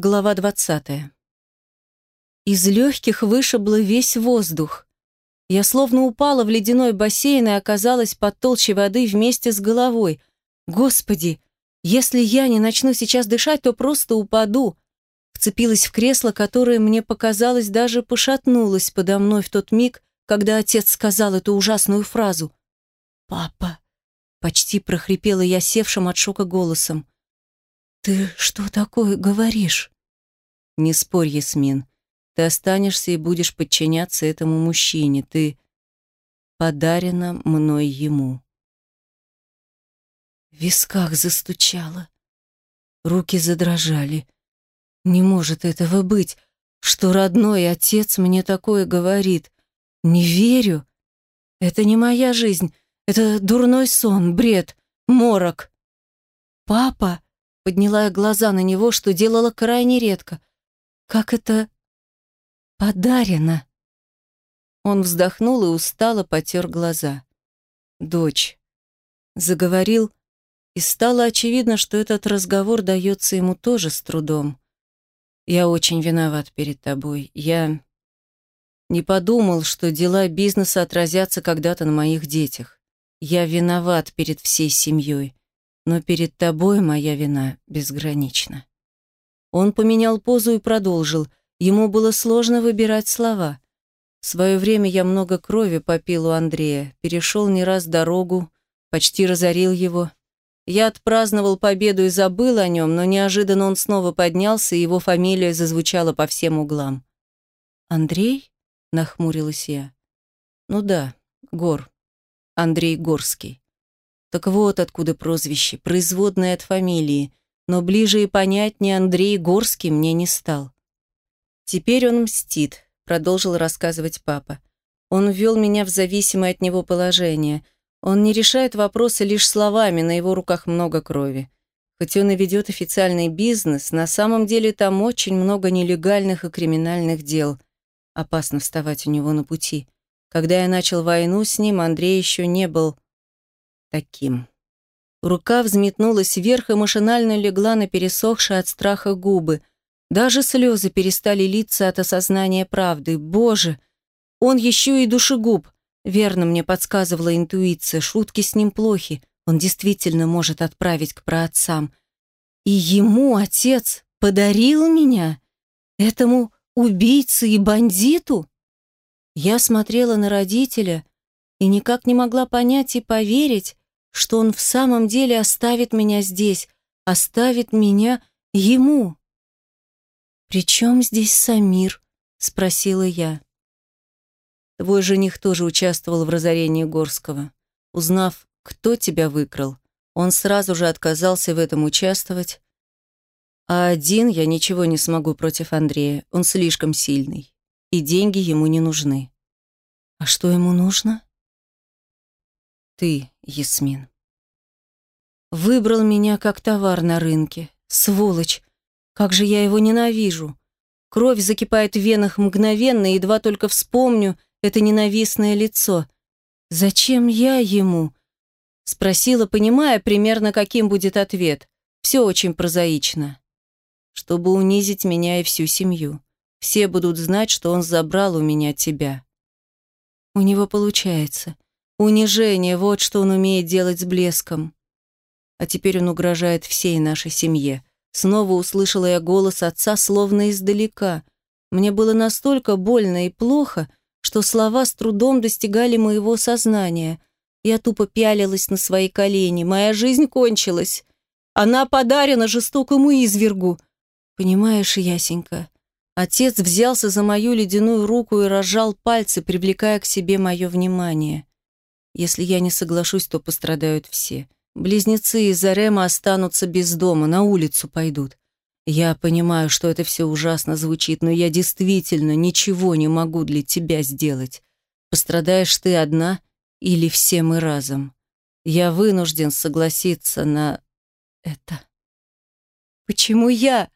Глава 20. Из легких вышибло весь воздух. Я словно упала в ледяной бассейн и оказалась под толщей воды вместе с головой. Господи, если я не начну сейчас дышать, то просто упаду. Вцепилась в кресло, которое мне показалось даже пошатнулось подо мной в тот миг, когда отец сказал эту ужасную фразу. «Папа», — почти прохрипела я севшим от шока голосом. «Ты что такое говоришь?» «Не спорь, Ясмин. Ты останешься и будешь подчиняться этому мужчине. Ты подарена мной ему». В висках застучало. Руки задрожали. Не может этого быть, что родной отец мне такое говорит. Не верю. Это не моя жизнь. Это дурной сон, бред, морок. Папа Подняла я глаза на него, что делала крайне редко. Как это подарено. Он вздохнул и устало потер глаза. «Дочь», — заговорил, и стало очевидно, что этот разговор дается ему тоже с трудом. «Я очень виноват перед тобой. Я не подумал, что дела бизнеса отразятся когда-то на моих детях. Я виноват перед всей семьей но перед тобой моя вина безгранична». Он поменял позу и продолжил. Ему было сложно выбирать слова. В свое время я много крови попил у Андрея, перешел не раз дорогу, почти разорил его. Я отпраздновал победу и забыл о нем, но неожиданно он снова поднялся, и его фамилия зазвучала по всем углам. «Андрей?» — нахмурилась я. «Ну да, Гор. Андрей Горский. Так вот откуда прозвище, производное от фамилии, но ближе и понятнее Андрей Горский мне не стал. «Теперь он мстит», — продолжил рассказывать папа. «Он ввел меня в зависимое от него положение. Он не решает вопросы лишь словами, на его руках много крови. Хоть он и ведет официальный бизнес, на самом деле там очень много нелегальных и криминальных дел. Опасно вставать у него на пути. Когда я начал войну с ним, Андрей еще не был таким. Рука взметнулась вверх и машинально легла на пересохшие от страха губы. Даже слезы перестали литься от осознания правды. Боже, он еще и душегуб. Верно мне подсказывала интуиция, шутки с ним плохи. Он действительно может отправить к праотцам. И ему отец подарил меня? Этому убийце и бандиту? Я смотрела на родителя и никак не могла понять и поверить, что он в самом деле оставит меня здесь, оставит меня ему. «При чем здесь Самир?» — спросила я. Твой жених тоже участвовал в разорении Горского. Узнав, кто тебя выкрал, он сразу же отказался в этом участвовать. А один я ничего не смогу против Андрея, он слишком сильный, и деньги ему не нужны. А что ему нужно? Ты, Ясмин. Выбрал меня как товар на рынке. Сволочь. Как же я его ненавижу. Кровь закипает в венах мгновенно, едва только вспомню это ненавистное лицо. Зачем я ему? Спросила, понимая примерно, каким будет ответ. Все очень прозаично. Чтобы унизить меня и всю семью. Все будут знать, что он забрал у меня тебя. У него получается. Унижение, вот что он умеет делать с блеском. А теперь он угрожает всей нашей семье. Снова услышала я голос отца, словно издалека. Мне было настолько больно и плохо, что слова с трудом достигали моего сознания. Я тупо пялилась на свои колени. Моя жизнь кончилась. Она подарена жестокому извергу. Понимаешь, Ясенька, отец взялся за мою ледяную руку и разжал пальцы, привлекая к себе мое внимание. Если я не соглашусь, то пострадают все. Близнецы из Арема останутся без дома, на улицу пойдут. Я понимаю, что это все ужасно звучит, но я действительно ничего не могу для тебя сделать. Пострадаешь ты одна или все мы разом. Я вынужден согласиться на это. Почему я?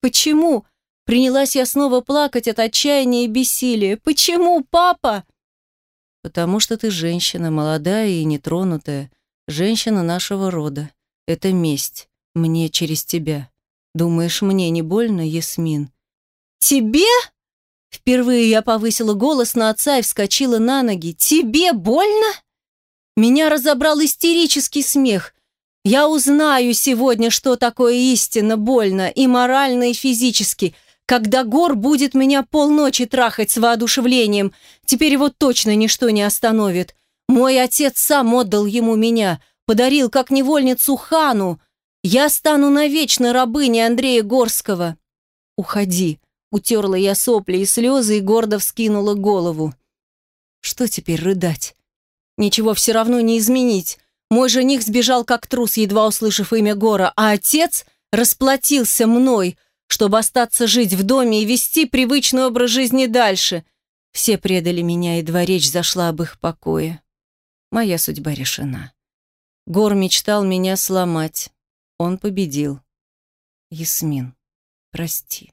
Почему? Принялась я снова плакать от отчаяния и бессилия. Почему, папа? Потому что ты женщина, молодая и нетронутая, женщина нашего рода. Это месть. Мне через тебя. Думаешь, мне не больно, Ясмин? Тебе? Впервые я повысила голос на отца и вскочила на ноги. Тебе больно? Меня разобрал истерический смех. Я узнаю сегодня, что такое истинно больно и морально, и физически, когда Гор будет меня полночи трахать с воодушевлением. Теперь его точно ничто не остановит. Мой отец сам отдал ему меня, подарил как невольницу хану. Я стану навечно рабыней Андрея Горского. Уходи. Утерла я сопли и слезы и гордо вскинула голову. Что теперь рыдать? Ничего все равно не изменить. Мой жених сбежал как трус, едва услышав имя Гора, а отец расплатился мной, чтобы остаться жить в доме и вести привычный образ жизни дальше. Все предали меня, едва речь зашла об их покое. Моя судьба решена. Гор мечтал меня сломать. Он победил. Ясмин, прости.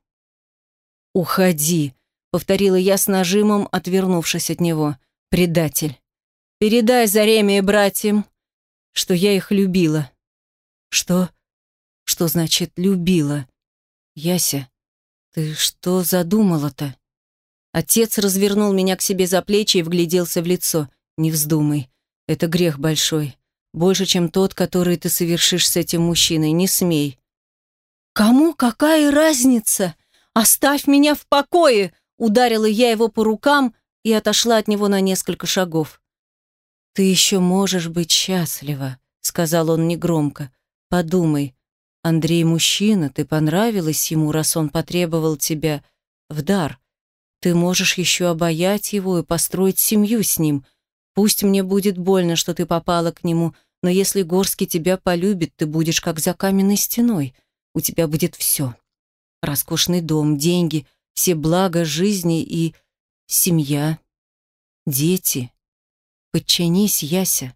«Уходи», — повторила я с нажимом, отвернувшись от него. «Предатель. Передай Зареме и братьям, что я их любила». «Что? Что значит «любила»?» «Яся, ты что задумала-то?» Отец развернул меня к себе за плечи и вгляделся в лицо. «Не вздумай. Это грех большой. Больше, чем тот, который ты совершишь с этим мужчиной. Не смей». «Кому какая разница? Оставь меня в покое!» Ударила я его по рукам и отошла от него на несколько шагов. «Ты еще можешь быть счастлива», — сказал он негромко. «Подумай, Андрей мужчина, ты понравилась ему, раз он потребовал тебя в дар. Ты можешь еще обаять его и построить семью с ним. Пусть мне будет больно, что ты попала к нему, но если Горский тебя полюбит, ты будешь как за каменной стеной. У тебя будет все. Роскошный дом, деньги, все блага жизни и семья, дети. Подчинись, Яся.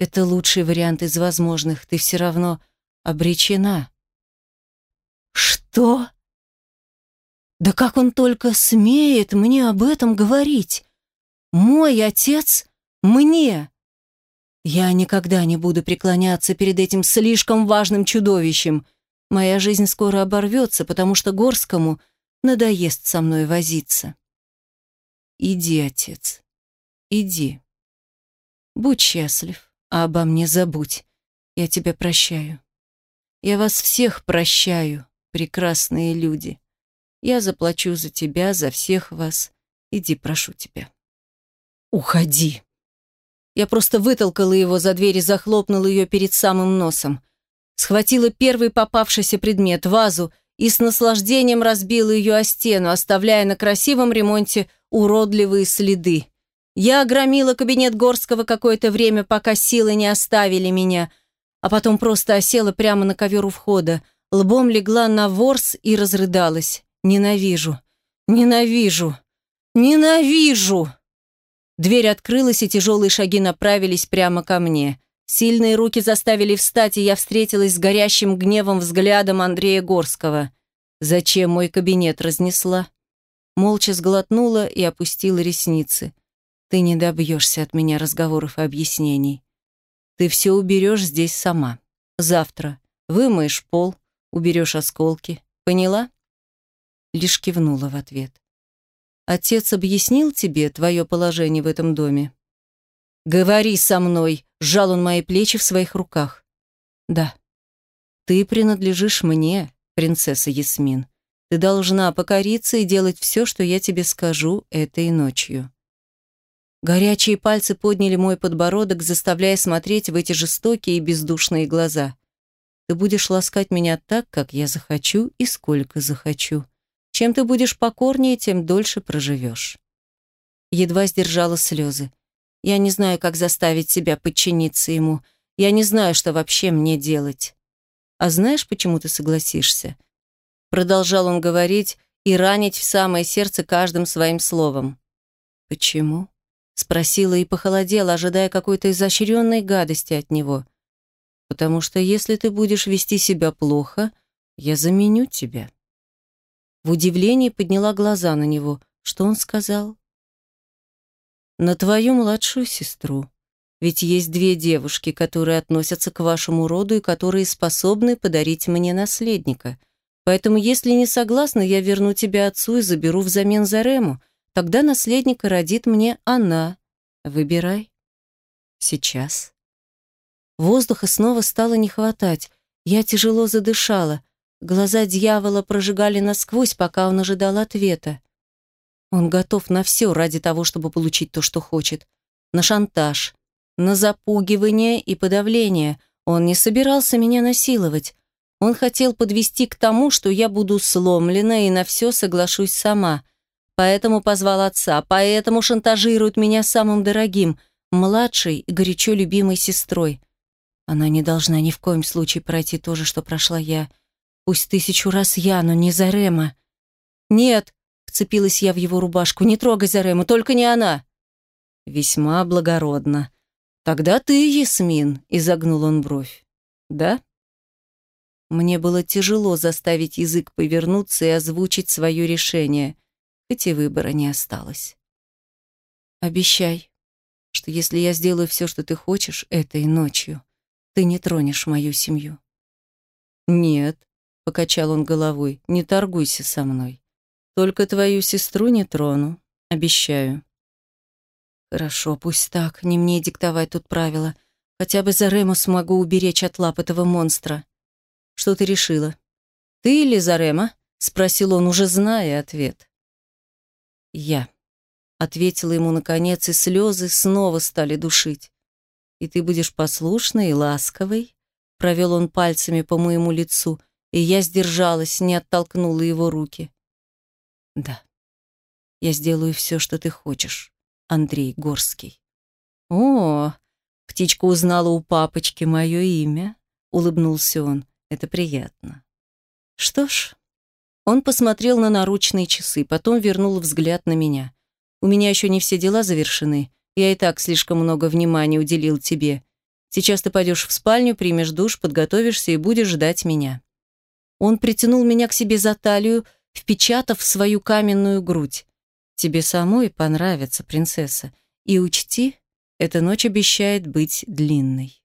Это лучший вариант из возможных. Ты все равно обречена. Что? Да как он только смеет мне об этом говорить? Мой отец мне. Я никогда не буду преклоняться перед этим слишком важным чудовищем. Моя жизнь скоро оборвется, потому что Горскому надоест со мной возиться. Иди, отец, иди. Будь счастлив, а обо мне забудь. Я тебя прощаю. Я вас всех прощаю, прекрасные люди. Я заплачу за тебя, за всех вас. Иди, прошу тебя. Уходи. Я просто вытолкала его за дверь и захлопнула ее перед самым носом. Схватила первый попавшийся предмет, вазу, и с наслаждением разбила ее о стену, оставляя на красивом ремонте уродливые следы. Я огромила кабинет Горского какое-то время, пока силы не оставили меня, а потом просто осела прямо на ковер у входа, лбом легла на ворс и разрыдалась. Ненавижу, ненавижу, ненавижу! Дверь открылась, и тяжелые шаги направились прямо ко мне. Сильные руки заставили встать, и я встретилась с горящим гневом взглядом Андрея Горского. Зачем мой кабинет разнесла? Молча сглотнула и опустила ресницы. Ты не добьешься от меня разговоров и объяснений. Ты все уберешь здесь сама. Завтра вымоешь пол, уберешь осколки. Поняла? Лишь кивнула в ответ. Отец объяснил тебе твое положение в этом доме? Говори со мной, сжал он мои плечи в своих руках. Да. Ты принадлежишь мне, принцесса Ясмин. Ты должна покориться и делать все, что я тебе скажу этой ночью. Горячие пальцы подняли мой подбородок, заставляя смотреть в эти жестокие и бездушные глаза. Ты будешь ласкать меня так, как я захочу и сколько захочу. Чем ты будешь покорнее, тем дольше проживешь. Едва сдержала слезы. Я не знаю, как заставить себя подчиниться ему. Я не знаю, что вообще мне делать. А знаешь, почему ты согласишься? Продолжал он говорить и ранить в самое сердце каждым своим словом. Почему? Спросила и похолодела, ожидая какой-то изощренной гадости от него. Потому что если ты будешь вести себя плохо, я заменю тебя. В удивлении подняла глаза на него. Что он сказал? «На твою младшую сестру. Ведь есть две девушки, которые относятся к вашему роду и которые способны подарить мне наследника. Поэтому, если не согласна, я верну тебя отцу и заберу взамен Зарему. Тогда наследника родит мне она. Выбирай. Сейчас. Воздуха снова стало не хватать. Я тяжело задышала. Глаза дьявола прожигали насквозь, пока он ожидал ответа. Он готов на все ради того, чтобы получить то, что хочет. На шантаж, на запугивание и подавление. Он не собирался меня насиловать. Он хотел подвести к тому, что я буду сломлена и на все соглашусь сама. Поэтому позвал отца, поэтому шантажирует меня самым дорогим, младшей и горячо любимой сестрой. Она не должна ни в коем случае пройти то же, что прошла я. Пусть тысячу раз я, но не Зарема. «Нет», — вцепилась я в его рубашку, — «не трогай Зарему, только не она». «Весьма благородно», «Тогда ты, Ясмин», — изогнул он бровь. «Да?» Мне было тяжело заставить язык повернуться и озвучить свое решение, хоть и выбора не осталось. «Обещай, что если я сделаю все, что ты хочешь, этой ночью, ты не тронешь мою семью». «Нет», — покачал он головой, — «не торгуйся со мной. Только твою сестру не трону, обещаю». Хорошо, пусть так, не мне диктовать тут правила. Хотя бы Зарему смогу уберечь от лап этого монстра. Что ты решила? Ты или Зарема? Спросил он, уже зная ответ. Я. Ответила ему наконец, и слезы снова стали душить. И ты будешь послушной и ласковой? Провел он пальцами по моему лицу, и я сдержалась, не оттолкнула его руки. Да. Я сделаю все, что ты хочешь. Андрей Горский. «О, птичка узнала у папочки мое имя», — улыбнулся он. «Это приятно». «Что ж...» Он посмотрел на наручные часы, потом вернул взгляд на меня. «У меня еще не все дела завершены. Я и так слишком много внимания уделил тебе. Сейчас ты пойдешь в спальню, примешь душ, подготовишься и будешь ждать меня». Он притянул меня к себе за талию, впечатав свою каменную грудь. Тебе самой понравится, принцесса. И учти, эта ночь обещает быть длинной.